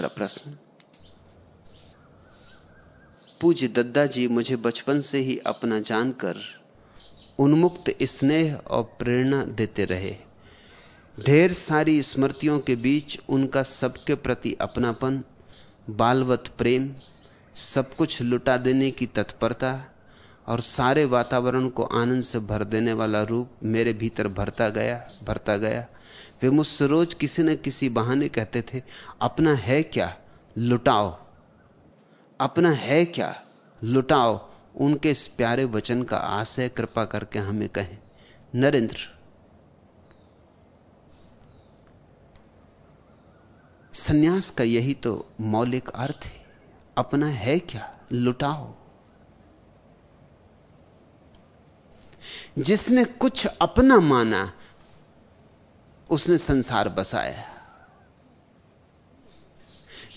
दूसरा प्रश्न। पूज्य दद्दा जी मुझे बचपन से ही अपना जानकर उन्मुक्त स्नेह और प्रेरणा देते रहे। ढेर सारी स्मृतियों के बीच उनका सबके प्रति अपनापन, बालवत प्रेम, सब कुछ लुटा देने की तत्परता और सारे वातावरण को आनंद से भर देने वाला रूप मेरे भीतर भरता गया भरता गया। वे मुझसे रोज किसी न किसी बहाने कहते थे, अपना है क्या? लुटाओ। अपना है क्या? लुटाओ। उनके इस प्यारे वचन का आशय कृपा करके हमें कहें। नरेंद्र। सन्यास का यही तो मौलिक अर्थ है। अपना है क्या? लुटाओ। जिसने कुछ अपना माना उसने संसार बसाया।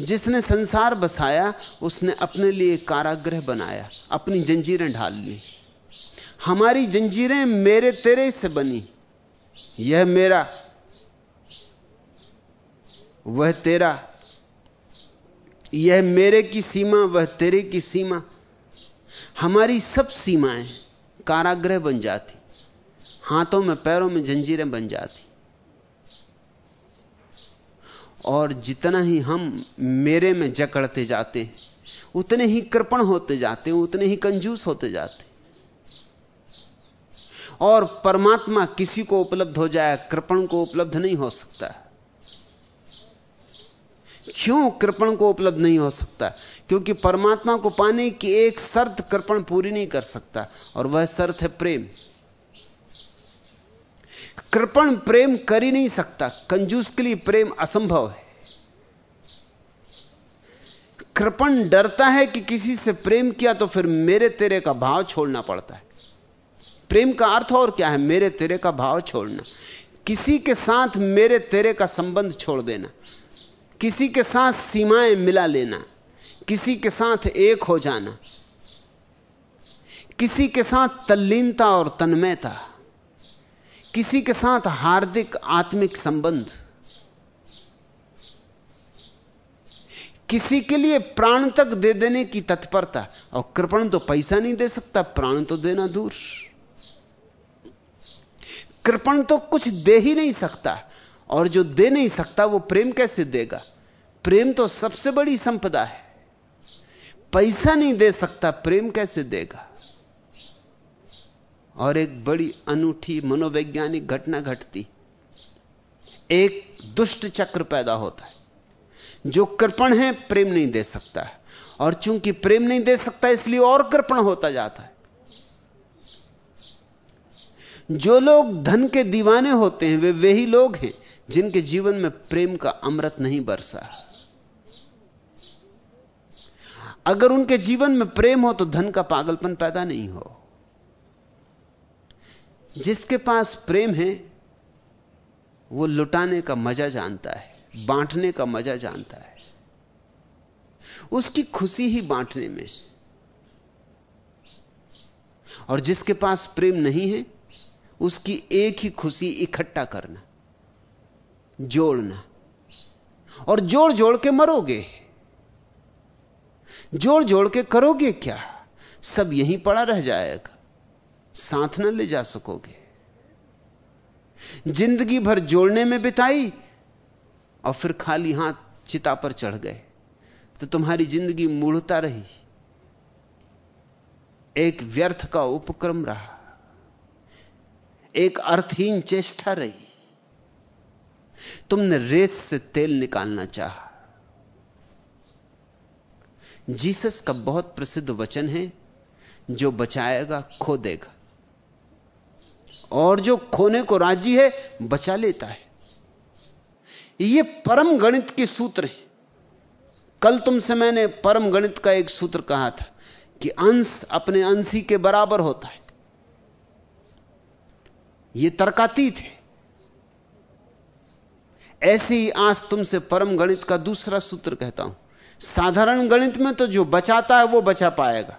जिसने संसार बसाया, उसने अपने लिए कारागृह बनाया, अपनी जंजीरें ढाल ली। हमारी जंजीरें मेरे तेरे से बनी। यह मेरा, वह तेरा, यह मेरे की सीमा, वह तेरे की सीमा। हमारी सब सीमाएँ कारागृह बन जाती। हाथों में, पैरों में जंजीरें बन जाती। और जितना ही हम मेरे में जकड़ते जाते उतने ही कृपण होते जाते उतने ही कंजूस होते जाते और परमात्मा किसी को उपलब्ध हो जाए, कृपण को उपलब्ध नहीं हो सकता। क्यों कृपण को उपलब्ध नहीं हो सकता? क्योंकि परमात्मा को पाने की एक शर्त कृपण पूरी नहीं कर सकता, और वह शर्त है प्रेम। कृपण प्रेम कर ही नहीं सकता। कंजूस के लिए प्रेम असंभव है। कृपण डरता है कि किसी से प्रेम किया तो फिर मेरे तेरे का भाव छोड़ना पड़ता है। प्रेम का अर्थ और क्या है? मेरे तेरे का भाव छोड़ना। किसी के साथ मेरे तेरे का संबंध छोड़ देना। किसी के साथ सीमाएँ मिला लेना। किसी के साथ एक हो जाना। किसी के साथ तल्लीनता और तन्मयता। किसी के साथ हार्दिक आत्मिक संबंध, किसी के लिए प्राण तक दे देने की तत्परता, और कृपण तो पैसा नहीं दे सकता, प्राण तो देना दूर। कृपण तो कुछ दे ही नहीं सकता, और जो दे नहीं सकता, वो प्रेम कैसे देगा? प्रेम तो सबसे बड़ी संपदा है। पैसा नहीं दे सकता, प्रेम कैसे देगा? और एक बड़ी अनूठी मनोवैज्ञानिक घटना घटती। एक दुष्ट चक्र पैदा होता है, जो कृपण है, प्रेम नहीं दे सकता है। और चूँकि प्रेम नहीं दे सकता, इसलिए और कृपण होता जाता है। जो लोग धन के दीवाने होते हैं, वे वही लोग हैं, जिनके जीवन में प्रेम का अमृत नहीं बरसा। अगर उनके जीवन में प्रेम हो तो धन का पागलपन पैदा नहीं हो। जिसके पास प्रेम है, वो लुटाने का मज़ा जानता है, बांटने का मज़ा जानता है। उसकी खुशी ही बांटने में। और जिसके पास प्रेम नहीं है, उसकी एक ही खुशी इकट्ठा करना, जोड़ना। और जोड़ जोड़ के मरोगे। जोड़ जोड़ के करोगे क्या? सब यहीं पड़ा रह जाएगा। साथ न ले जा सकोगे। ज़िंदगी भर जोड़ने में बिताई और फिर खाली हाथ चिता पर चढ़ गए। तो तुम्हारी ज़िंदगी मूढ़ता रही। एक व्यर्थ का उपक्रम रहा। एक अर्थहीन चेष्टा रही। तुमने रेस से तेल निकालना चाहा। जीसस का बहुत प्रसिद्ध वचन है, जो बचाएगा खो देगा। और जो खोने को राज़ी है, बचा लेता है। ये परम गणित के सूत्र हैं। कल तुमसे मैंने परम गणित का एक सूत्र कहा था कि अंश अपने अंशी के बराबर होता है। यह तर्कातीत है। ऐसे ही आज तुमसे परम गणित का दूसरा सूत्र कहता हूँ। साधारण गणित में तो जो बचाता है, वो बचा पाएगा।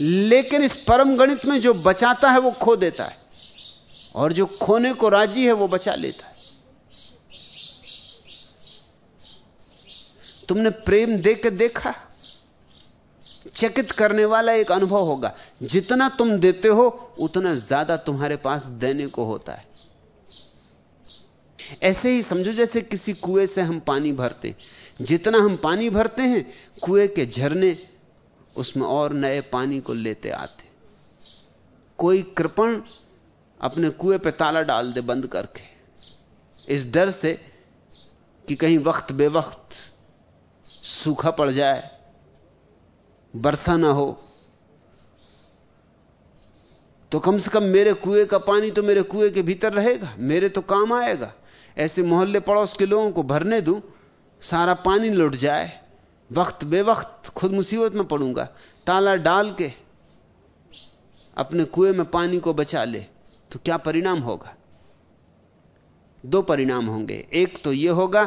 लेकिन इस परम गणित में जो बचाता है वो खो देता है। और जो खोने को राज़ी है वो बचा लेता है। तुमने प्रेम दे के देखा? चकित करने वाला एक अनुभव होगा। जितना तुम देते हो, उतना ज़्यादा तुम्हारे पास देने को होता है। ऐसे ही समझो जैसे किसी कुएँ से हम पानी भरते जितना हम पानी भरते हैं, कुएँ के झरने उसमें और नए पानी को लेते आते। कोई कृपण अपने कुएँ पे ताला डाल दे बंद करके। इस डर से कि कहीं वक्त बेवक्त सूखा पड़ जाए वर्षा ना हो। तो कम से कम मेरे कुएँ का पानी तो मेरे कुएँ के भीतर रहेगा, मेरे तो काम आएगा। ऐसे मोहल्ले पड़ोस के लोगों को भरने दूँ, सारा पानी लुट जाए। वक्त, बेवक्त खुद मुसीबत में पड़ूँगा। ताला डाल के अपने कुएँ में पानी को बचा ले तो क्या परिणाम होगा? दो परिणाम होंगे। एक तो यह होगा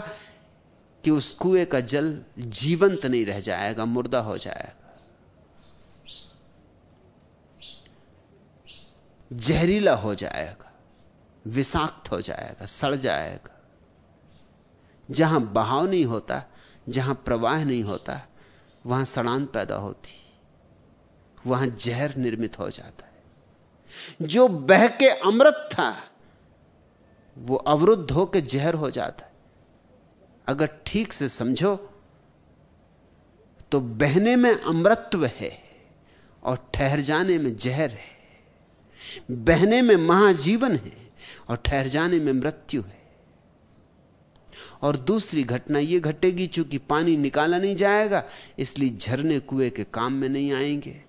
कि उस कुएँ का जल जीवंत नहीं रह जाएगा, मुर्दा हो जाएगा। जहरीला हो जाएगा, विषाक्त हो जाएगा, सड़ जाएगा। जहाँ बहाव नहीं होता जहाँ प्रवाह नहीं होता, वहाँ सड़ान पैदा होती, वहाँ जहर निर्मित हो जाता है। जो बह के अमृत था, वो अवरुद्ध होकर जहर हो जाता है। अगर ठीक से समझो तो बहने में अमृतत्व है और ठहर जाने में जहर है। बहने में महाजीवन है और ठहर जाने में मृत्यु है। और दूसरी घटना यह घटेगी, चूँकि पानी निकाला नहीं जाएगा, इसलिए झरने कुएँ के काम में नहीं आएँगे।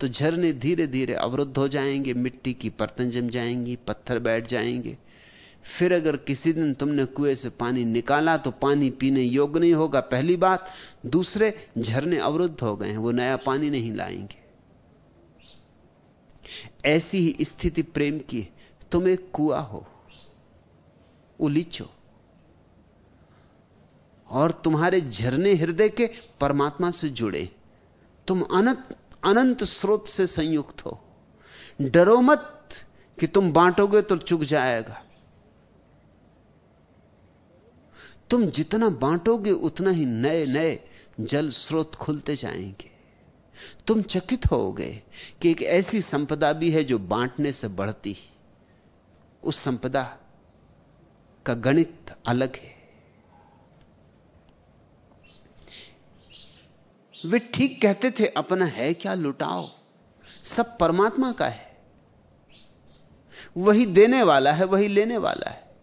तो झरने धीरे धीरे अवरुद्ध हो जाएँगे, मिट्टी की परतें जम जाएँगी, पत्थर बैठ जाएँगे। फिर अगर किसी दिन तुमने कुएँ से पानी निकाला तो पानी पीने योग्य नहीं होगा, पहली बात। दूसरे, झरने अवरुद्ध हो गए हैं, वो नया पानी नहीं लाएँगे। ऐसी ही स्थिति प्रेम की, तुम एक कुआ हो, उलीचो। और तुम्हारे झरने हृदय के परमात्मा से जुड़े। तुम अनंत अनंत स्रोत से संयुक्त हो। डरो मत कि तुम बांटोगे तो चुक जाएगा। तुम जितना बांटोगे, उतना ही नए नए जल स्रोत खुलते जाएँगे। तुम चकित होगे कि एक ऐसी संपदा भी है जो बांटने से बढ़ती। उस संपदा का गणित अलग है। वे ठीक कहते थे, अपना है क्या? लुटाओ। सब परमात्मा का है। वही देने वाला है, वही लेने वाला है।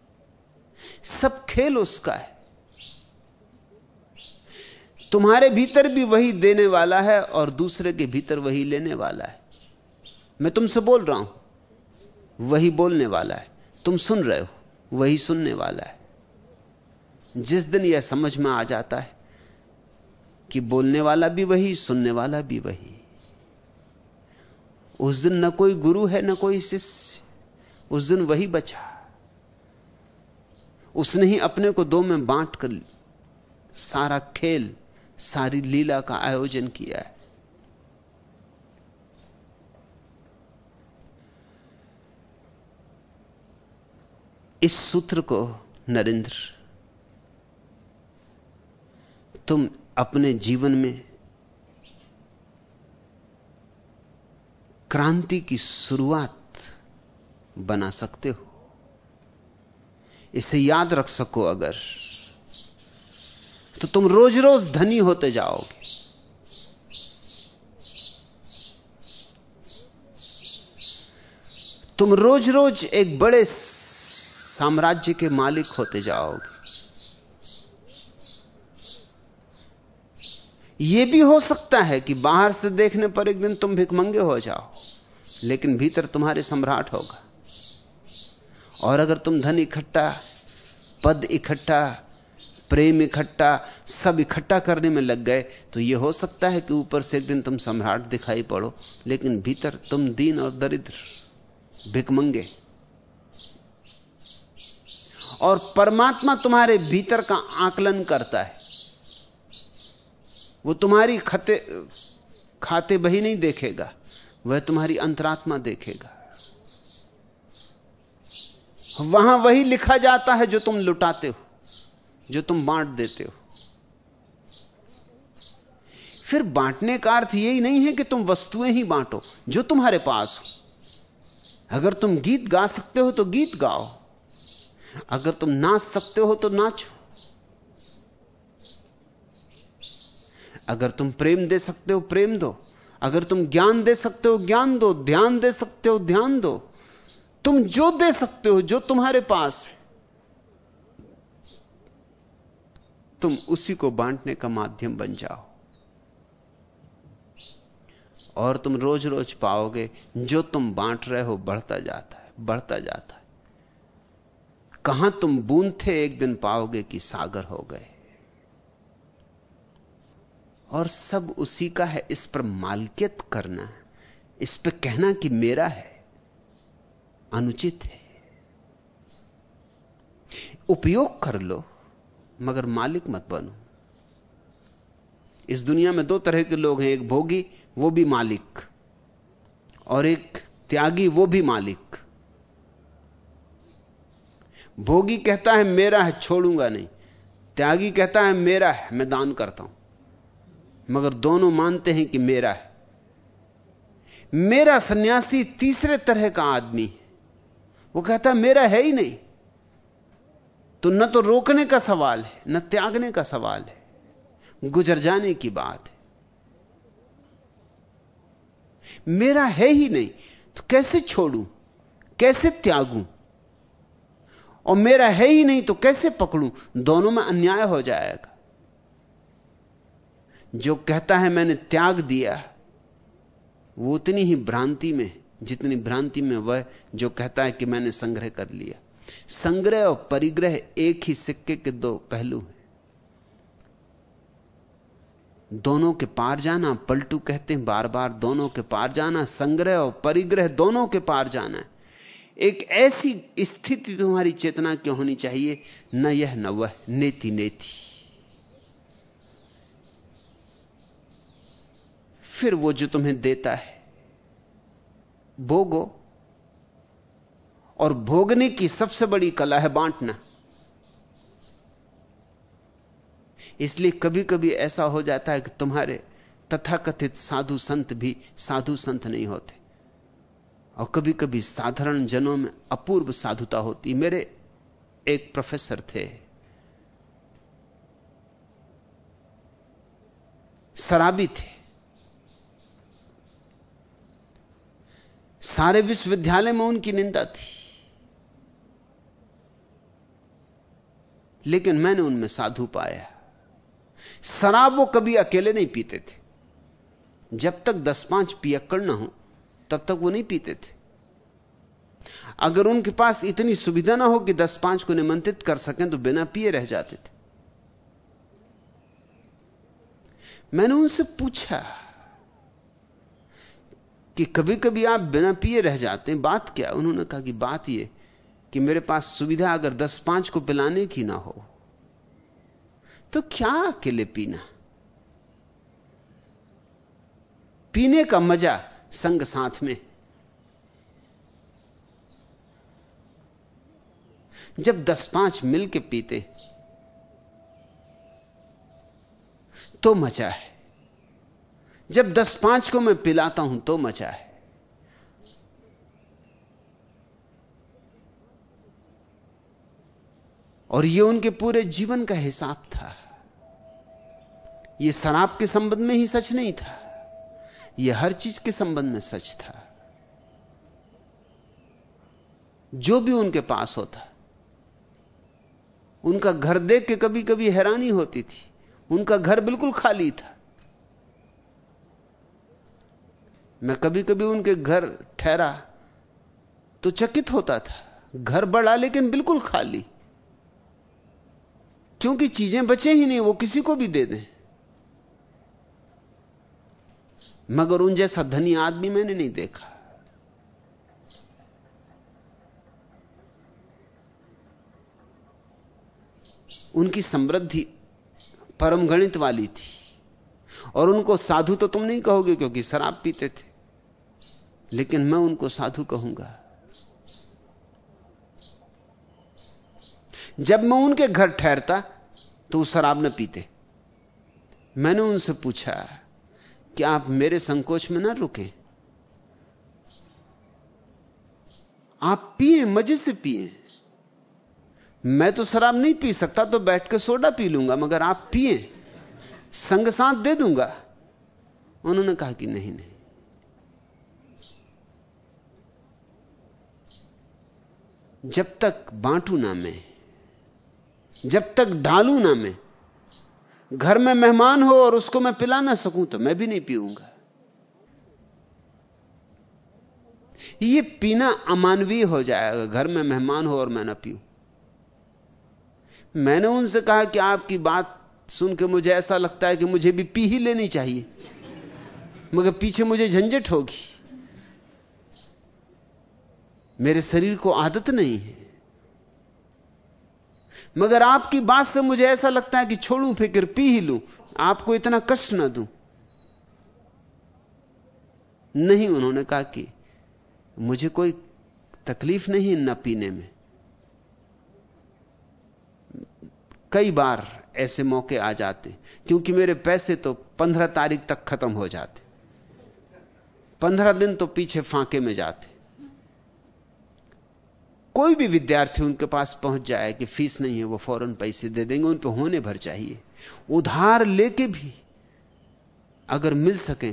सब खेल उसका है। तुम्हारे भीतर भी वही देने वाला है और दूसरे के भीतर वही लेने वाला है। मैं तुमसे बोल रहा हूँ, वही बोलने वाला है। तुम सुन रहे हो, वही सुनने वाला है। जिस दिन यह समझ में आ जाता है कि बोलने वाला भी वही, सुनने वाला भी वही। उस दिन न कोई गुरु है, न कोई शिष्य। उस दिन वही बचा। उसने ही अपने को दो में बांट कर सारा खेल, सारी लीला का आयोजन किया है। इस सूत्र को, नरेंद्र, तुम अपने जीवन में क्रांति की शुरुआत बना सकते हो। इसे याद रख सको अगर तो तुम रोज रोज धनी होते जाओगे। तुम रोज रोज एक बड़े साम्राज्य के मालिक होते जाओगे। यह भी हो सकता है कि बाहर से देखने पर एक दिन तुम भिकमंगे हो जाओ, लेकिन भीतर तुम्हारे सम्राट होगा। और अगर तुम धन इकट्ठा, पद इकट्ठा, प्रेम इकट्ठा, सब इकट्ठा करने में लग गए तो यह हो सकता है कि ऊपर से एक दिन तुम सम्राट दिखाई पड़ो, लेकिन भीतर तुम दीन और दरिद्र भिकमंगे और परमात्मा तुम्हारे भीतर का आकलन करता है। वो तुम्हारी खते, खाते बही नहीं देखेगा, वह तुम्हारी अंतरात्मा देखेगा। वहाँ वही लिखा जाता है जो तुम लुटाते हो, जो तुम बांट देते हो। फिर बांटने का अर्थ यही नहीं है कि तुम वस्तुएँ ही बांटो, जो तुम्हारे पास हो। अगर तुम गीत गा सकते हो तो गीत गाओ, अगर तुम नाच सकते हो तो नाचो। अगर तुम प्रेम दे सकते हो, प्रेम दो। अगर तुम ज्ञान दे सकते हो, ज्ञान दो। ध्यान दे सकते हो, ध्यान दो। तुम जो दे सकते हो, जो तुम्हारे पास है, तुम उसी को बांटने का माध्यम बन जाओ। और तुम रोज रोज पाओगे, जो तुम बांट रहे हो, बढ़ता जाता है, बढ़ता जाता है। कहाँ तुम बूंद थे, एक दिन पाओगे कि सागर हो गए। और सब उसी का है। इस पर मालकियत करना इस पर कहना कि मेरा है, अनुचित है। उपयोग कर लो, मगर मालिक मत बनो। इस दुनिया में दो तरह के लोग हैं, एक भोगी, वो भी मालिक, और एक त्यागी, वो भी मालिक। भोगी कहता है, मेरा है, छोड़ूँगा नहीं। त्यागी कहता है, मेरा है, मैं दान करता हूँ। मगर दोनों मानते हैं कि मेरा है। मेरा सन्यासी तीसरे तरह का आदमी वो कहता, मेरा है ही नहीं। तो न तो रोकने का सवाल है, न त्यागने का सवाल है। गुजर जाने की बात है। मेरा है ही नहीं तो कैसे छोड़ू? कैसे त्यागू? और मेरा है ही नहीं तो कैसे पकड़ू? दोनों में अन्याय हो जाएगा। जो कहता है मैंने त्याग दिया वो उतनी ही भ्रांति में जितनी भ्रांति में वह जो कहता है कि मैंने संग्रह कर लिया। संग्रह और परिग्रह एक ही सिक्के के दो पहलू हैं। दोनों के पार जाना, पलटू कहते हैं बार बार दोनों के पार जाना, संग्रह और परिग्रह दोनों के पार जाना एक ऐसी स्थिति तुम्हारी चेतना की होनी चाहिए, न यह न वह नेति नेति फिर वो जो तुम्हें देता है। भोगो। और भोगने की सबसे बड़ी कला है बांटना। इसलिए कभी कभी ऐसा हो जाता है कि तुम्हारे तथाकथित साधु संत भी साधु संत नहीं होते। और कभी कभी साधारण जनों में अपूर्व साधुता होती। मेरे एक प्रोफेसर थे। शराबी थे। सारे विश्वविद्यालय में उनकी निंदा थी। लेकिन मैंने उनमें साधु पाया। शराब वो कभी अकेले नहीं पीते थे। जब तक दस पाँच पियक्कड़ ना हो, तब तक वो नहीं पीते थे। अगर उनके पास इतनी सुविधा ना हो कि दस पाँच को निमंत्रित कर सकें तो बिना पिए रह जाते थे। मैंने उनसे पूछा कि कभी कभी आप बिना पिए रह जाते हैं। बात क्या उन्होंने कहा कि बात यह कि मेरे पास सुविधा अगर दस पाँच को पिलाने की ना हो तो क्या अकेले पीना? पीने का मज़ा संग साथ में। जब दस पाँच मिल के पीते तो मज़ा है। जब दस पाँच को मैं पिलाता हूँ तो मज़ा है। और यह उनके पूरे जीवन का हिसाब था। यह शराब के संबंध में ही सच नहीं था। यह हर चीज़ के संबंध में सच था। जो भी उनके पास होता, उनका घर देख के कभी कभी हैरानी होती थी। उनका घर बिल्कुल खाली था। मैं कभी कभी उनके घर ठहरा तो चकित होता था। घर बड़ा लेकिन बिल्कुल खाली। क्योंकि चीज़ें बचे ही नहीं, वो किसी को भी दे दें। मगर उन जैसा धनी आदमी मैंने नहीं देखा। उनकी समृद्धि परम गणित वाली थी। और उनको साधु तो तुम नहीं कहोगे क्योंकि शराब पीते थे। लेकिन मैं उनको साधु कहूँगा। जब मैं उनके घर ठहरता तो वो शराब न पीते। मैंने उनसे पूछा कि आप मेरे संकोच में ना रुके? आप पिए, मज़े से पिए। मैं तो शराब नहीं पी सकता तो बैठ के सोडा पी लूँगा, मगर आप पिए, संग साथ दे दूँगा। उन्होंने कहा कि नहीं नहीं। जब तक बांटू ना मैं, जब तक ढालू ना मैं, घर में मेहमान हो और उसको मैं पिला ना सकूँ तो मैं भी नहीं पीऊँगा। ये पीना अमानवीय हो जाएगा, घर में मेहमान हो और मैं ना पीऊं। मैंने उनसे कहा कि आपकी बात सुन के मुझे ऐसा लगता है कि मुझे भी पी ही लेनी चाहिए, मगर पीछे मुझे झंझट होगी। मेरे शरीर को आदत नहीं है। मगर आपकी बात से मुझे ऐसा लगता है कि छोड़ू फ़िक्र, पी ही लू। आपको इतना कष्ट ना दूँ। नहीं, उन्होंने कहा कि मुझे कोई तकलीफ़ नहीं न पीने में। कई बार ऐसे मौके आ जाते, क्योंकि मेरे पैसे तो पंद्रह तारीख तक खत्म हो जाते। पंद्रह दिन तो पीछे फांके में जाते। कोई भी विद्यार्थी उनके पास पहुँच जाए कि फ़ीस नहीं है, वो फ़ौरन पैसे दे देंगे, उन पर होने भर चाहिए। उधार लेके भी अगर मिल सके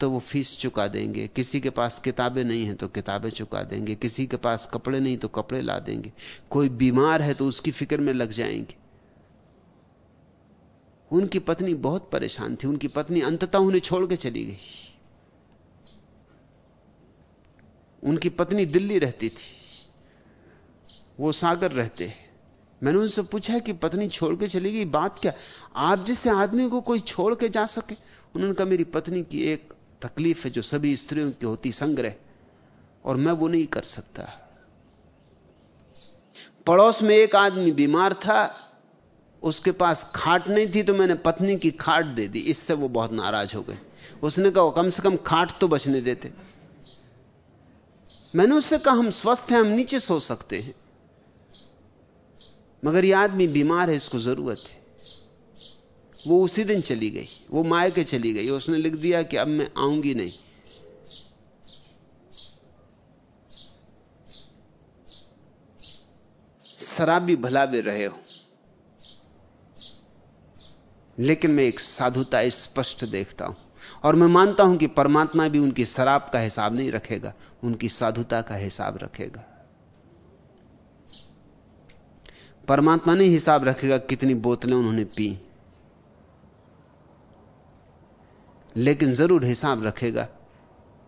तो वो फ़ीस चुका देंगे। किसी के पास किताबें नहीं है तो किताबें चुका देंगे। किसी के पास कपड़े नहीं तो कपड़े ला देंगे। कोई बीमार है तो उसकी फ़िक्र में लग जाएँगे। उनकी पत्नी बहुत परेशान थी। उनकी पत्नी अंततः उन्हें छोड़ के चली गई। उनकी पत्नी दिल्ली रहती थी। वो सागर रहते हैं। मैंने उनसे पूछा कि पत्नी छोड़ के चली गई, बात क्या? आप जिससे आदमी को कोई छोड़ के जा सके, उन्होंने कहा, मेरी पत्नी की एक तकलीफ़ है जो सभी स्त्रियों की होती, संग्रह। और मैं वो नहीं कर सकता। पड़ोस में एक आदमी बीमार था, उसके पास खाट नहीं थी तो मैंने पत्नी की खाट दे दी। इससे वो बहुत नाराज़ हो गए। उसने कहा कम से कम खाट तो बचने देते। मैंने उससे कहा, हम स्वस्थ हैं, हम नीचे सो सकते हैं। मगर यह आदमी बीमार है, इसको ज़रूरत है। वो उसी दिन चली गई, वो माए के चली गई, उसने लिख दिया कि अब मैं आऊँगी नहीं। शराबी भला भी रहे हो। लेकिन मैं एक साधुता स्पष्ट देखता हूँ, और मैं मानता हूँ कि परमात्मा भी उनकी शराब का हिसाब नहीं रखेगा, उनकी साधुता का हिसाब रखेगा। परमात्मा नहीं हिसाब रखेगा कितनी बोतलें उन्होंने पी। लेकिन ज़रूर हिसाब रखेगा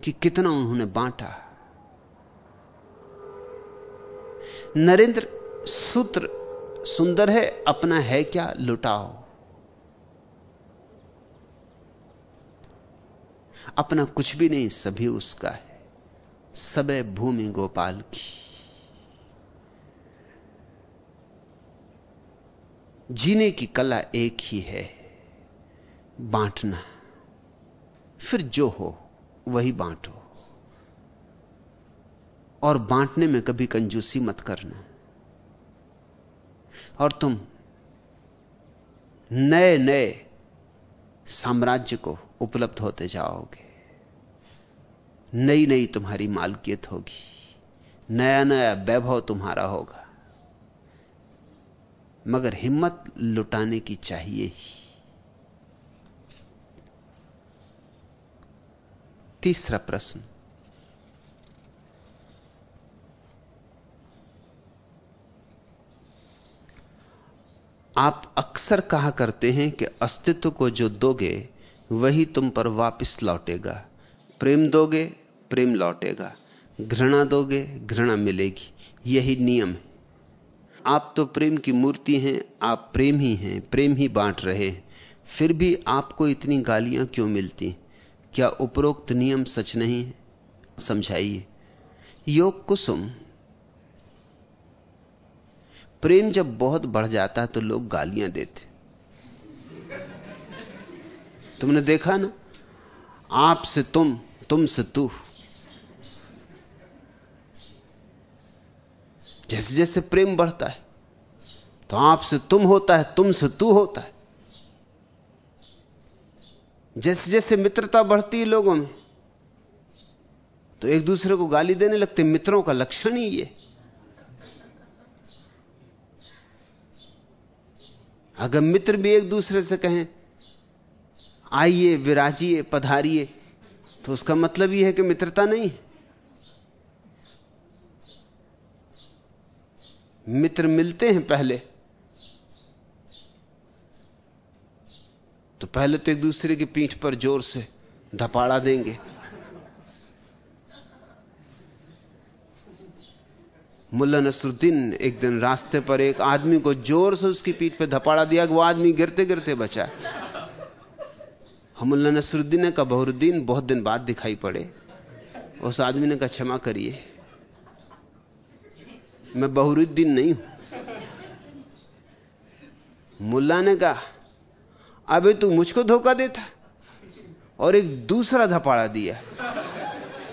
कि कितना उन्होंने बांटा। नरेंद्र, सूत्र सुंदर है, अपना है क्या लुटाओ? अपना कुछ भी नहीं, सभी उसका है। सबे भूमि गोपाल की। जीने की कला एक ही है, बांटना। फिर जो हो, वही बांटो। और बांटने में कभी कंजूसी मत करना। और तुम नए नए साम्राज्य को उपलब्ध होते जाओगे। नई नई तुम्हारी मालकियत होगी। नया नया वैभव तुम्हारा होगा। मगर हिम्मत लुटाने की चाहिए ही। तीसरा प्रश्न। आप अक्सर कहा करते हैं कि अस्तित्व को जो दोगे, वही तुम पर वापस लौटेगा। प्रेम दोगे, प्रेम लौटेगा। घृणा दोगे, घृणा मिलेगी। यही नियम है। आप तो प्रेम की मूर्ति हैं, आप प्रेम ही हैं, प्रेम ही बांट रहे हैं। फिर भी आपको इतनी गालियाँ क्यों मिलती? क्या उपरोक्त नियम सच नहीं? है समझाइए। योग कुसुम। प्रेम जब बहुत बढ़ जाता है तो लोग गालियाँ देते। तुमने देखा ना? आप से तुम तुम से तू। जैसे जैसे प्रेम बढ़ता है तो आपसे तुम होता है तुम से तू होता है। जैसे जैसे मित्रता बढ़ती है लोगों में तो एक दूसरे को गाली देने लगते मित्रों का लक्षण ही ये। अगर मित्र भी एक दूसरे से कहें, आइए, विराजिए, पधारिए तो उसका मतलब यह है कि मित्रता नहीं है। मित्र मिलते हैं पहले। तो पहले तो एक दूसरे की पीठ पर ज़ोर से धपाड़ा देंगे। मुल्ला नसरुद्दीन एक दिन रास्ते पर एक आदमी को ज़ोर से उसकी पीठ पर धपाड़ा दिया कि वो आदमी गिरते गिरते बचा। मुल्ला नसरुद्दीन कहा, बहुरुद्दीन, बहुत दिन बाद दिखाई पड़े। उस आदमी ने कहा, क्षमा करिए। मैं बहुरुद्दीन नहीं हूँ। मुल्ला ने कहा, अबे तू मुझको धोखा देता और एक दूसरा धपाड़ा दिया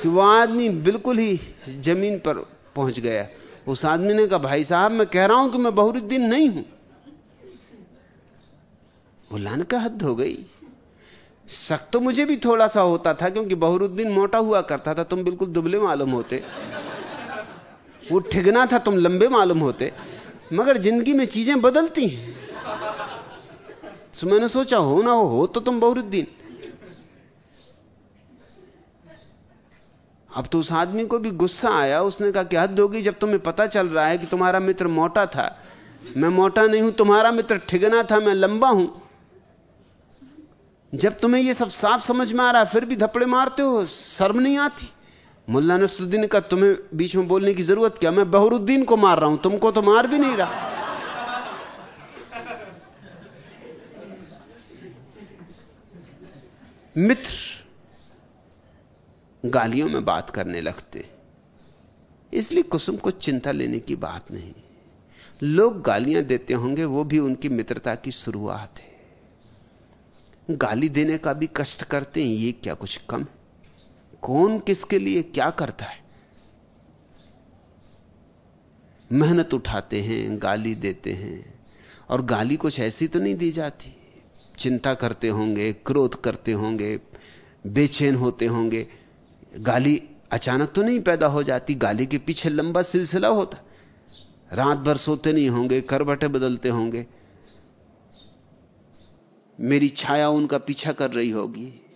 कि वह आदमी बिल्कुल ही ज़मीन पर पहुँच गया। उस आदमी ने कहा, भाई साहब, मैं कह रहा हूँ कि मैं बहुरुद्दीन नहीं हूँ। मुल्ला ने कहा, हद हो गई। शक तो मुझे भी थोड़ा सा होता था क्योंकि बहुरुद्दीन मोटा हुआ करता था, तुम बिल्कुल दुबले मालूम होते। वो ठिगना था तुम लंबे मालूम होते। मगर ज़िंदगी में चीज़ें बदलती हैं। मैंने सोचा हो ना हो, हो तो तुम बहुरुद्दीन। अब तो उस आदमी को भी गुस्सा आया। उसने कहा कि हद होगी जब तुम्हें पता चल रहा है कि तुम्हारा मित्र मोटा था। मैं मोटा नहीं हूँ तुम्हारा मित्र ठिगना था मैं लंबा हूँ। जब तुम्हें यह सब साफ़ समझ में आ रहा फिर भी धपड़े मारते हो शर्म नहीं आती। मुल्ला नसरुद्दीन का तुम्हें बीच में बोलने की ज़रूरत क्या? मैं बहरुद्दीन को मार रहा हूँ, तुमको तो मार भी नहीं रहा। मित्र, गालियों में बात करने लगते। इसलिए कुसुम को चिंता लेने की बात नहीं। लोग गालियाँ देते होंगे, वो भी उनकी मित्रता की शुरुआत है। गाली देने का भी कष्ट करते हैं, ये क्या कुछ कम है? कौन किसके लिए क्या करता है? मेहनत उठाते हैं, गाली देते हैं, और गाली कुछ ऐसी तो नहीं दी जाती। चिंता करते होंगे, क्रोध करते होंगे, बेचैन होते होंगे। गाली अचानक तो नहीं पैदा हो जाती, गाली के पीछे लंबा सिलसिला होता। रात भर सोते नहीं होंगे करबटे बदलते होंगे। मेरी छाया उनका पीछा कर रही होगी।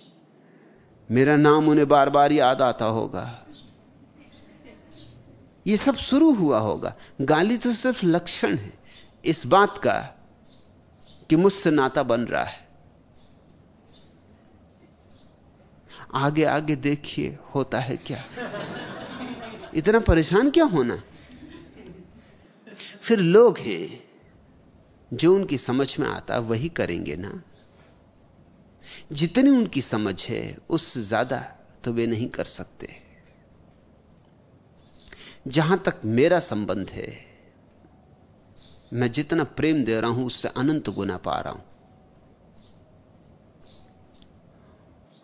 मेरा नाम उन्हें बार बार याद आता होगा। यह सब शुरू हुआ होगा। गाली तो सिर्फ़ लक्षण है। इस बात का कि मुझसे नाता बन रहा है। आगे आगे देखिए, होता है क्या? इतना परेशान क्या होना? फिर लोग हैं जो उनकी समझ में आता, वही करेंगे ना? जितनी उनकी समझ है उससे ज़्यादा तो वे नहीं कर सकते। जहाँ तक मेरा संबंध है, मैं जितना प्रेम दे रहा हूँ, उससे अनंत गुना पा रहा हूँ।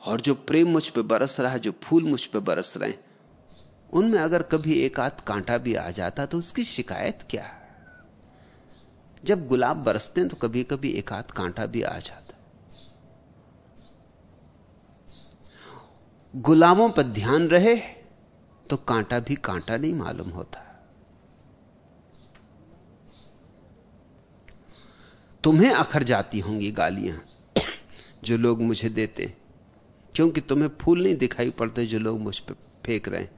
और जो प्रेम मुझ पे बरस रहा है, जो फूल मुझ पे बरस रहे हैं, उनमें अगर कभी एक आध कांटा भी आ जाता तो उसकी शिकायत क्या? जब गुलाब बरसते हैं तो कभी कभी एक आध कांटा भी आ जाता। गुलामों पर ध्यान रहे तो कांटा भी कांटा नहीं मालूम होता। तुम्हें अखर जाती होंगी गालियाँ जो लोग मुझे देते, क्योंकि तुम्हें फूल नहीं दिखाई पड़ते जो लोग मुझ पर फेंक रहे हैं।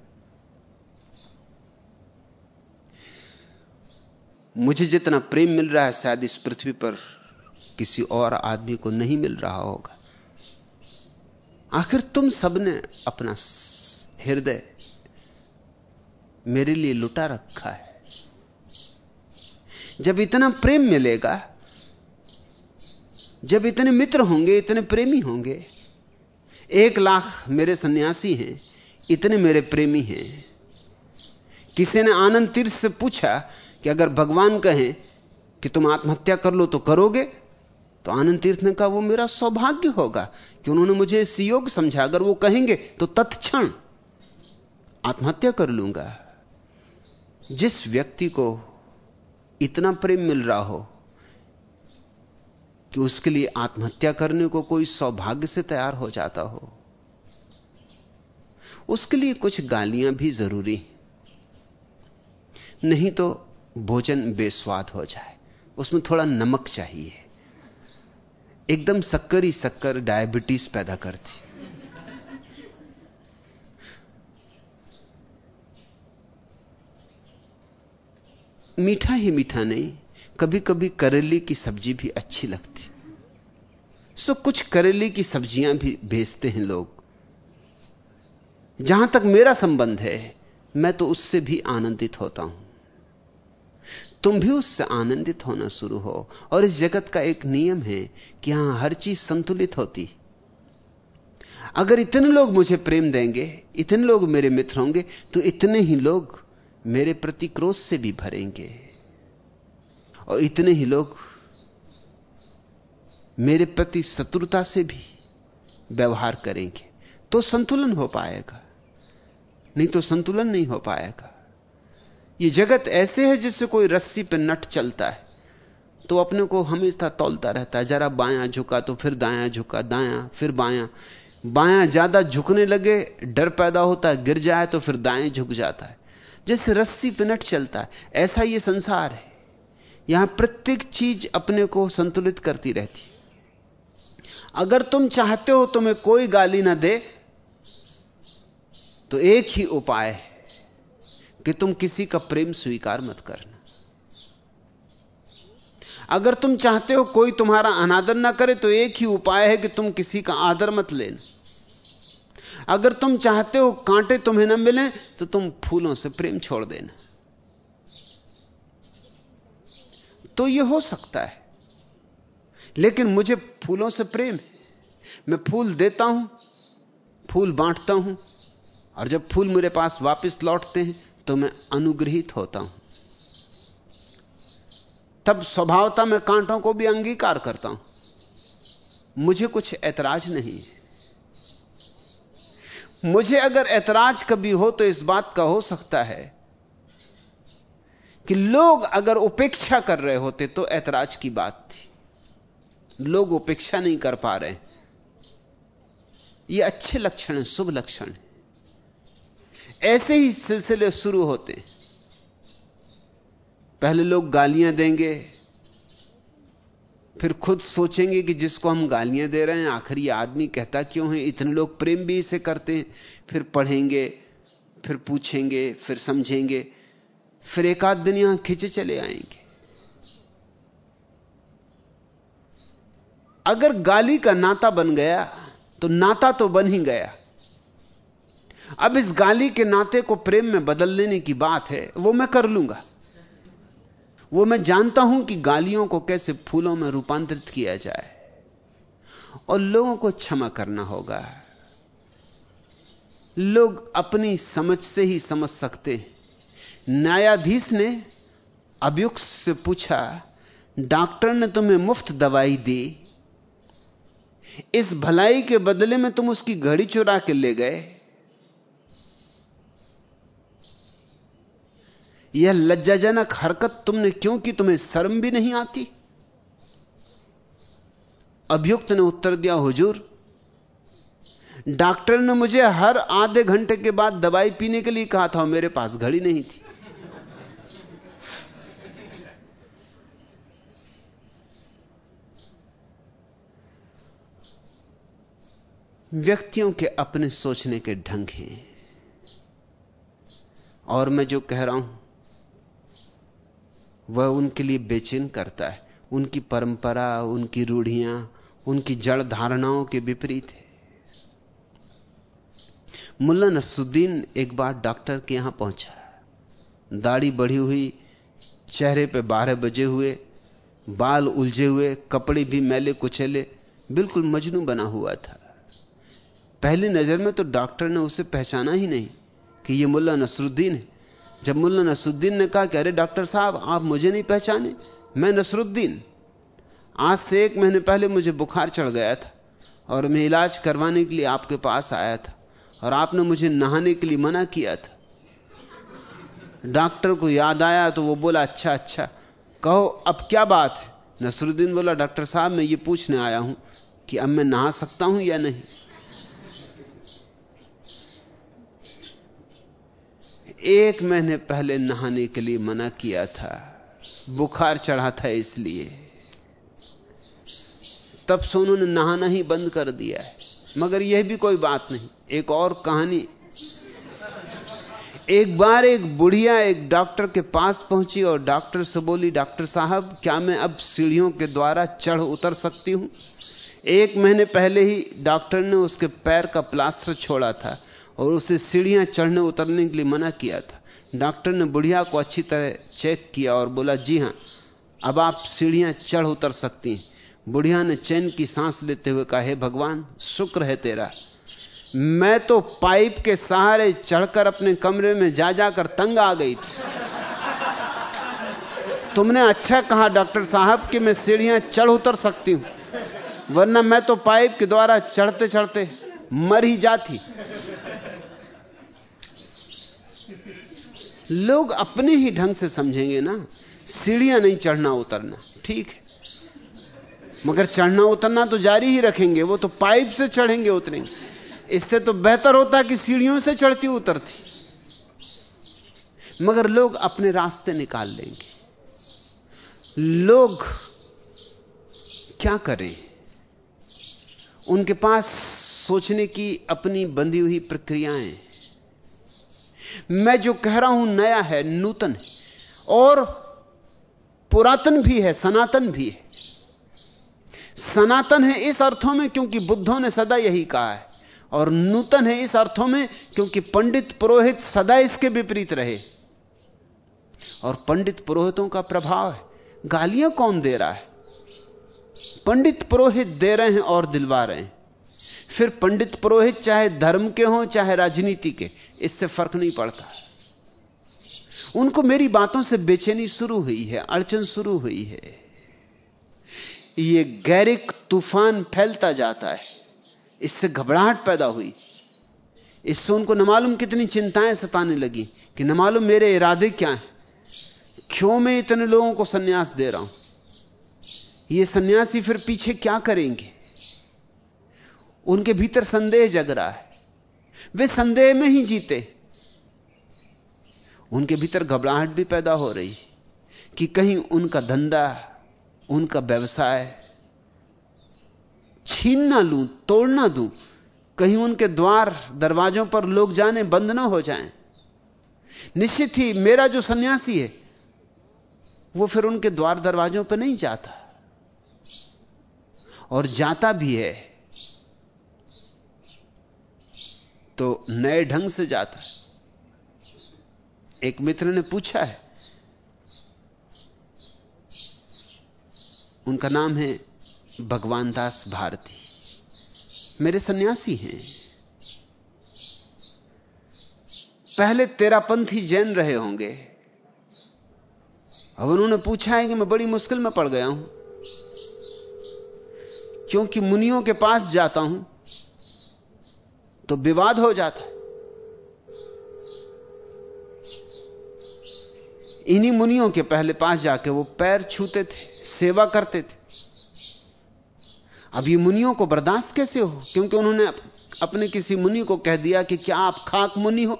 मुझे जितना प्रेम मिल रहा है, शायद इस पृथ्वी पर किसी और आदमी को नहीं मिल रहा होगा। आखिर तुम सबने अपना हृदय मेरे लिए लुटा रखा है। जब इतना प्रेम मिलेगा, जब इतने मित्र होंगे, इतने प्रेमी होंगे, एक लाख मेरे सन्यासी हैं, इतने मेरे प्रेमी हैं। किसी ने आनंद तीर्थ से पूछा कि अगर भगवान कहें कि तुम आत्महत्या कर लो तो करोगे? तो आनंद तीर्थ ने कहा वो मेरा सौभाग्य होगा कि उन्होंने मुझे इस योग समझा। अगर वो कहेंगे तो तत्क्षण आत्महत्या कर लूँगा। जिस व्यक्ति को इतना प्रेम मिल रहा हो कि उसके लिए आत्महत्या करने को कोई सौभाग्य से तैयार हो जाता हो, उसके लिए कुछ गालियाँ भी ज़रूरी नहीं तो भोजन बेस्वाद हो जाए, उसमें थोड़ा नमक चाहिए। एकदम शक्कर ही शक्कर डायबिटीज़ पैदा करती। मीठा ही मीठा नहीं कभी कभी करेले की सब्ज़ी भी अच्छी लगती। सो कुछ करेले की सब्ज़ियाँ भी भेजते हैं लोग। जहाँ तक मेरा संबंध है, मैं तो उससे भी आनंदित होता हूँ। तुम भी उससे आनंदित होना शुरू हो। और इस जगत का एक नियम है कि यहाँ हर चीज़ संतुलित होती अगर इतने लोग मुझे प्रेम देंगे, इतने लोग मेरे मित्र होंगे तो इतने ही लोग मेरे प्रति क्रोध से भी भरेंगे। और इतने ही लोग मेरे प्रति शत्रुता से भी व्यवहार करेंगे। तो संतुलन हो पाएगा, नहीं तो संतुलन नहीं हो पाएगा। ये जगत ऐसे है जिससे कोई रस्सी पे नट चलता है। तो अपने को हमेशा तौलता रहता है। जरा बायां झुका तो फिर दायां झुका, दायां, फिर बायां। बायां ज़्यादा झुकने लगे, डर पैदा होता है, गिर जाए तो फिर दाएँ झुक जाता है। जैसे रस्सी पे नट चलता है, ऐसा ये संसार है। यहाँ प्रत्येक चीज़ अपने को संतुलित करती रहती अगर तुम चाहते हो तुम्हें कोई गाली ना दे तो एक ही उपाय है। कि तुम किसी का प्रेम स्वीकार मत करना। अगर तुम चाहते हो कोई तुम्हारा अनादर ना करे तो एक ही उपाय है कि तुम किसी का आदर मत लेना। अगर तुम चाहते हो कांटे तुम्हें न मिले तो तुम फूलों से प्रेम छोड़ देना। तो यह हो सकता है। लेकिन मुझे फूलों से प्रेम है। मैं फूल देता हूँ, फूल बांटता हूँ, और जब फूल मेरे पास वापस लौटते हैं तो मैं अनुग्रहित होता हूँ। तब स्वभावता मैं कांटों को भी अंगीकार करता हूँ। मुझे कुछ ऐतराज नहीं है। मुझे अगर ऐतराज कभी हो तो इस बात का हो सकता है कि लोग अगर उपेक्षा कर रहे होते तो ऐतराज की बात थी। लोग उपेक्षा नहीं कर पा रहे। ये अच्छे लक्षण है, शुभ लक्षण है। ऐसे ही सिलसिले शुरू होते। पहले लोग गालियाँ देंगे, फिर खुद सोचेंगे कि जिसको हम गालियाँ दे रहे हैं, आखिर आदमी कहता क्यों है? इतने लोग प्रेम भी इसे करते हैं। फिर पढ़ेंगे, फिर पूछेंगे, फिर समझेंगे, फिर एक आध दिन यहाँ खिंचे चले आएँगे। अगर गाली का नाता बन गया तो नाता तो बन ही गया। अब इस गाली के नाते को प्रेम में बदल लेने की बात है, वो मैं कर लूँगा। वो मैं जानता हूँ कि गालियों को कैसे फूलों में रूपांतरित किया जाए, और लोगों को क्षमा करना होगा। लोग अपनी समझ से ही समझ सकते हैं। न्यायाधीश ने अभियुक्त से पूछा, डॉक्टर ने तुम्हें मुफ़्त दवाई दी। इस भलाई के बदले में तुम उसकी घड़ी चुरा के ले गए। यह लज्जाजनक हरकत तुमने क्यों की? तुम्हें शर्म भी नहीं आती? अभियुक्त ने उत्तर दिया, हुजूर, डॉक्टर ने मुझे हर आधे घंटे के बाद दवाई पीने के लिए कहा था मेरे पास घड़ी नहीं थी। व्यक्तियों के अपने सोचने के ढंग हैं। और मैं जो कह रहा हूँ वह उनके लिए बेचैन करता है। उनकी परंपरा, उनकी रूढ़ियाँ, उनकी जड़ धारणाओं के विपरीत है। मुल्ला नसुद्दीन एक बार डॉक्टर के यहाँ पहुँचा। दाढ़ी बढ़ी हुई, चेहरे पे बारह बजे हुए, बाल उलझे हुए, कपड़े भी मैले कुचले, बिल्कुल मजनू बना हुआ था। पहली नज़र में तो डॉक्टर ने उसे पहचाना ही नहीं कि यह मुल्ला नसरुद्दीन है। जब मुल्ला नसरुद्दीन ने कहा कि अरे डॉक्टर साहब, आप मुझे नहीं पहचाने। मैं नसरुद्दीन। आज से एक महीने पहले मुझे बुखार चढ़ गया था और मैं इलाज करवाने के लिए आपके पास आया था और आपने मुझे नहाने के लिए मना किया था। डॉक्टर को याद आया तो वो बोला अच्छा अच्छा कहो, अब क्या बात है? नसरुद्दीन बोला, डॉक्टर साहब, मैं ये पूछने आया हूँ कि अब मैं नहा सकता हूँ या नहीं? एक महीने पहले नहाने के लिए मना किया था। बुखार चढ़ा था इसलिए। तब से उन्होंने नहाना ही बंद कर दिया है। मगर यह भी कोई बात नहीं। एक और कहानी। एक बार एक बुढ़िया एक डॉक्टर के पास पहुँची और डॉक्टर से बोली, डॉक्टर साहब, क्या मैं अब सीढ़ियों के द्वारा चढ़ उतर सकती हूँ? एक महीने पहले ही डॉक्टर ने उसके पैर का प्लास्टर छोड़ा था। और उसे सीढ़ियाँ चढ़ने उतरने के लिए मना किया था। डॉक्टर ने बुढ़िया को अच्छी तरह चेक किया और बोला, जी हाँ, अब आप सीढ़ियाँ चढ़ उतर सकती हैं। बुढ़िया ने चैन की सांस लेते हुए कहा, हे भगवान, शुक्र है तेरा। मैं तो पाइप के सहारे चढ़कर अपने कमरे में जा जाकर तंग आ गई थी। तुमने अच्छा कहा डॉक्टर साहब कि मैं सीढ़ियाँ चढ़ उतर सकती हूँ, वरना मैं तो पाइप के द्वारा चढ़ते चढ़ते मर ही जाती। लोग अपने ही ढंग से समझेंगे ना, सीढ़ियाँ नहीं चढ़ना उतरना, ठीक है। मगर चढ़ना उतरना तो जारी ही रखेंगे, वो तो पाइप से चढ़ेंगे उतरेंगे। इससे तो बेहतर होता कि सीढ़ियों से चढ़ती उतरती। मगर लोग अपने रास्ते निकाल लेंगे। लोग क्या करें? उनके पास सोचने की अपनी बंधी हुई प्रक्रियाएँ मैं जो कह रहा हूँ नया है, नूतन है। और पुरातन भी है, सनातन भी है। सनातन है इस अर्थों में क्योंकि बुद्धों ने सदा यही कहा है। और नूतन है इस अर्थों में क्योंकि पंडित पुरोहित सदा इसके विपरीत रहे। और पंडित पुरोहितों का प्रभाव है। गालियाँ कौन दे रहा है? पंडित पुरोहित दे रहे हैं और दिलवा रहे हैं। फिर पंडित पुरोहित चाहे धर्म के हों, चाहे राजनीति के इससे फ़र्क नहीं पड़ता। उनको मेरी बातों से बेचैनी शुरू हुई है, अड़चन शुरू हुई है। ये गैरिक तूफ़ान फैलता जाता है, इससे घबराहट पैदा हुई। इससे उनको न मालूम कितनी चिंताएँ सताने लगी कि न मालूम मेरे इरादे क्या हैं। क्यों मैं इतने लोगों को सन्यास दे रहा हूँ? ये सन्यासी फिर पीछे क्या करेंगे? उनके भीतर संदेह जग रहा है। वे संदेह में ही जीते। उनके भीतर घबराहट भी पैदा हो रही कि कहीं उनका धंधा, उनका व्यवसाय छीन ना लूँ, तोड़ ना दूँ, कहीं उनके द्वार, दरवाजों पर लोग जाने बंद ना हो जाएँ। निश्चित ही मेरा जो सन्यासी है, वो फिर उनके द्वार दरवाजों पर नहीं जाता। और जाता भी है। तो नए ढंग से जाता है। एक मित्र ने पूछा है, उनका नाम है भगवान दास भारती। मेरे सन्यासी हैं। पहले तेरापंथी जैन रहे होंगे। अब उन्होंने पूछा है कि मैं बड़ी मुश्किल में पड़ गया हूँ, क्योंकि मुनियों के पास जाता हूँ तो विवाद हो जाता है। इन्हीं मुनियों के पहले पास जाके वो पैर छूते थे, सेवा करते थे। अब ये मुनियों को बर्दाश्त कैसे हो? क्योंकि उन्होंने अपने किसी मुनि को कह दिया कि क्या आप खाक मुनि हो?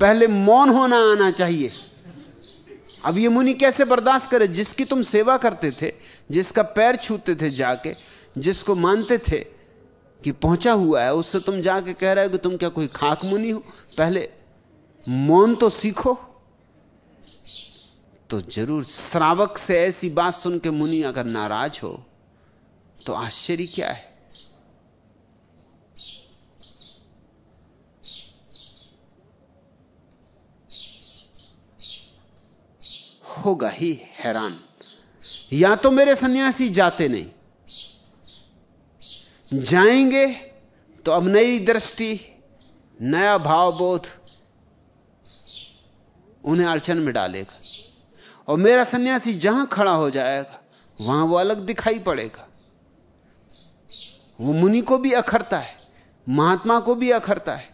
पहले मौन होना आना चाहिए। अब ये मुनि कैसे बर्दाश्त करे? जिसकी तुम सेवा करते थे, जिसका पैर छूते थे जाके, जिसको मानते थे कि पहुँचा हुआ है, उससे तुम जाके कह रहे हो कि तुम क्या कोई खाक मुनि हो? पहले मौन तो सीखो। तो ज़रूर श्रावक से ऐसी बात सुन के मुनि अगर नाराज़ हो तो आश्चर्य क्या है? होगा ही हैरान। या तो मेरे सन्यासी जाते नहीं जाएँगे तो अब नई दृष्टि, नया भावबोध उन्हें अड़चन में डालेगा। और मेरा सन्यासी जहाँ खड़ा हो जाएगा, वहाँ वो अलग दिखाई पड़ेगा। वो मुनि को भी अखरता है, महात्मा को भी अखरता है।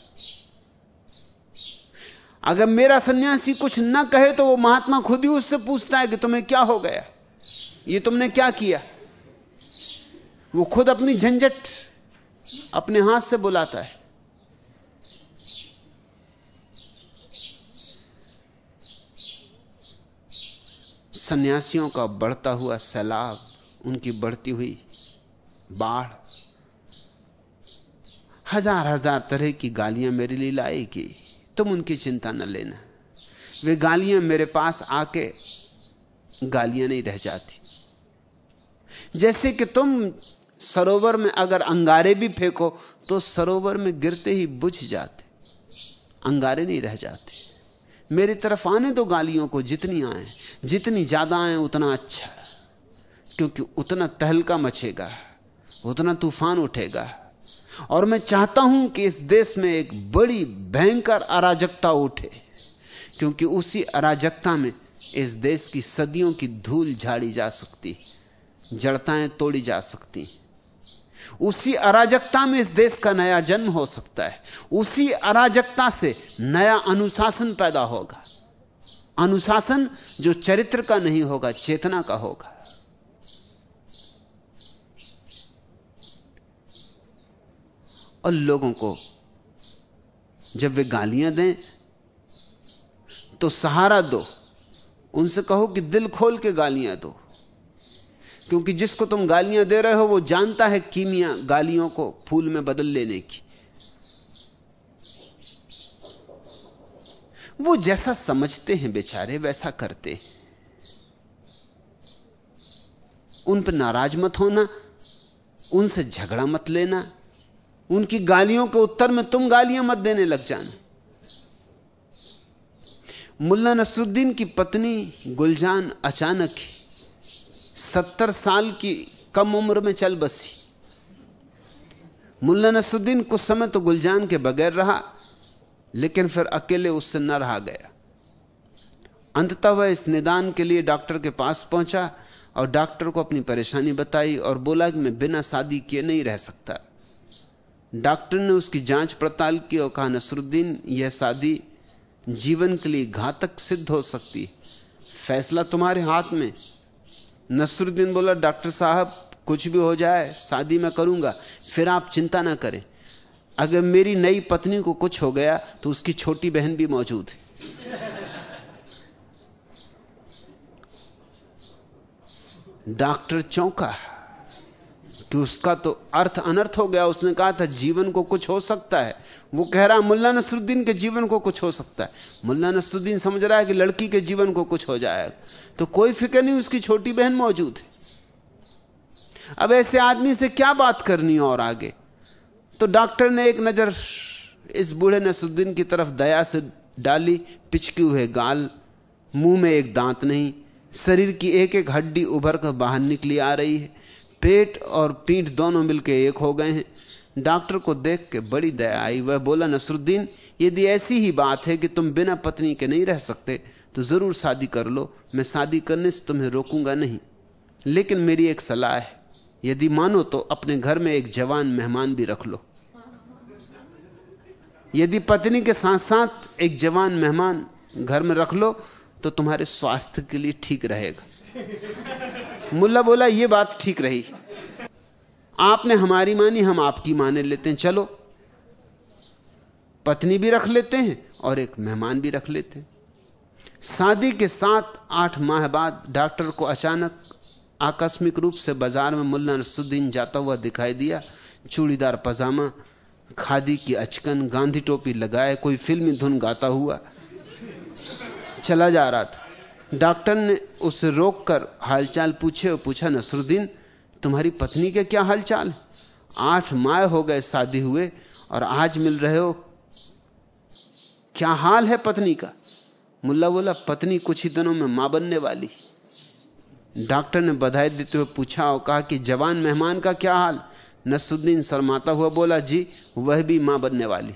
अगर मेरा सन्यासी कुछ ना कहे तो वो महात्मा खुद ही उससे पूछता है कि तुम्हें क्या हो गया? ये तुमने क्या किया? वो खुद अपनी झंझट अपने हाथ से बुलाता है। सन्यासियों का बढ़ता हुआ सैलाब, उनकी बढ़ती हुई बाढ़, हज़ार हज़ार तरह की गालियाँ मेरे लिए लाएगी। तुम उनकी चिंता न लेना। वे गालियाँ मेरे पास आके गालियाँ नहीं रह जाती। जैसे कि तुम सरोवर में अगर अंगारे भी फेंको तो सरोवर में गिरते ही बुझ जाते। अंगारे नहीं रह जाते। मेरी तरफ़ आने दो गालियों को, जितनी आए। जितनी ज़्यादा आए, उतना अच्छा। क्योंकि उतना तहलका मचेगा, उतना तूफ़ान उठेगा। और मैं चाहता हूँ कि इस देश में एक बड़ी भयंकर अराजकता उठे, क्योंकि उसी अराजकता में इस देश की सदियों की धूल झाड़ी जा सकती, जड़ताएँ तोड़ी जा सकती। उसी अराजकता में इस देश का नया जन्म हो सकता है। उसी अराजकता से नया अनुशासन पैदा होगा। अनुशासन जो चरित्र का नहीं होगा, चेतना का होगा। और लोगों को जब वे गालियाँ दें तो सहारा दो। उनसे कहो कि दिल खोल के गालियाँ दो। क्योंकि जिसको तुम गालियाँ दे रहे हो, वो जानता है कीमिया गालियों को फूल में बदल लेने की। वो जैसा समझते हैं बेचारे, वैसा करते हैं। उन पर नाराज़ मत होना, उनसे झगड़ा मत लेना, उनकी गालियों के उत्तर में तुम गालियाँ मत देने लग जाना। मुल्ला नसरुद्दीन की पत्नी गुलजान अचानक ही सत्तर साल की कम उम्र में चल बसी। मुल्ला नसरुद्दीन कुछ समय तो गुलजान के बगैर रहा, लेकिन फिर अकेले उससे न रहा गया। अंततः वह इस निदान के लिए डॉक्टर के पास पहुँचा और डॉक्टर को अपनी परेशानी बताई और बोला कि मैं बिना शादी किए नहीं रह सकता। डॉक्टर ने उसकी जाँच पड़ताल की और कहा, नसरुद्दीन, यह शादी जीवन के लिए घातक सिद्ध हो सकती। फैसला तुम्हारे हाथ में। नसरुद्दीन बोला, डॉक्टर साहब, कुछ भी हो जाए, शादी में करूँगा। फिर आप चिंता ना करें। अगर मेरी नई पत्नी को कुछ हो गया तो उसकी छोटी बहन भी मौजूद है। डॉक्टर चौंका। कि उसका तो अर्थ अनर्थ हो गया। उसने कहा था, जीवन को कुछ हो सकता है। वो कह रहा, मुल्ला नसरुद्दीन के जीवन को कुछ हो सकता है। मुल्ला नसरुद्दीन समझ रहा है कि लड़की के जीवन को कुछ हो जाएगा तो कोई फ़िक्र नहीं, उसकी छोटी बहन मौजूद है। अब ऐसे आदमी से क्या बात करनी और आगे? तो डॉक्टर ने एक नज़र इस बूढ़े नसरुद्दीन की तरफ़ दया से डाली, पिचकी हुए गाल, मुँह में एक दांत नहीं, शरीर की एक एक हड्डी उभर कर बाहर निकली आ रही है। पेट और पीठ दोनों मिलकर एक हो गए हैं। डॉक्टर को देख के बड़ी दया आई। वह बोला, नसरुद्दीन, यदि ऐसी ही बात है कि तुम बिना पत्नी के नहीं रह सकते तो ज़रूर शादी कर लो। मैं शादी करने से तुम्हें रोकूँगा नहीं। लेकिन मेरी एक सलाह है, यदि मानो तो अपने घर में एक जवान मेहमान भी रख लो। यदि पत्नी के साथ साथ एक जवान मेहमान घर में रख लो तो तुम्हारे स्वास्थ्य के लिए ठीक रहेगा। मुल्ला बोला, ये बात ठीक रही। आपने हमारी मानी, हम आपकी माने लेते हैं, चलो। पत्नी भी रख लेते हैं और एक मेहमान भी रख लेते हैं। शादी के साथ आठ माह बाद डॉक्टर को अचानक आकस्मिक रूप से बाज़ार में मुल्ला नसुद्दीन जाता हुआ दिखाई दिया। चूड़ीदार पजामा, खादी की अचकन, गांधी टोपी लगाए, कोई फिल्मी धुन गाता हुआ चला जा रहा था। डॉक्टर ने उसे रोककर हालचाल पूछे और पूछा, नसरुद्दीन, तुम्हारी पत्नी के क्या हालचाल? आठ माह हो गए शादी हुए और आज मिल रहे हो। क्या हाल है पत्नी का? मुल्ला बोला, पत्नी कुछ ही दिनों में माँ बनने वाली। डॉक्टर ने बधाई देते हुए पूछा और कहा कि जवान मेहमान का क्या हाल? नसरुद्दीन शर्माता हुआ बोला, जी, वह भी माँ बनने वाली।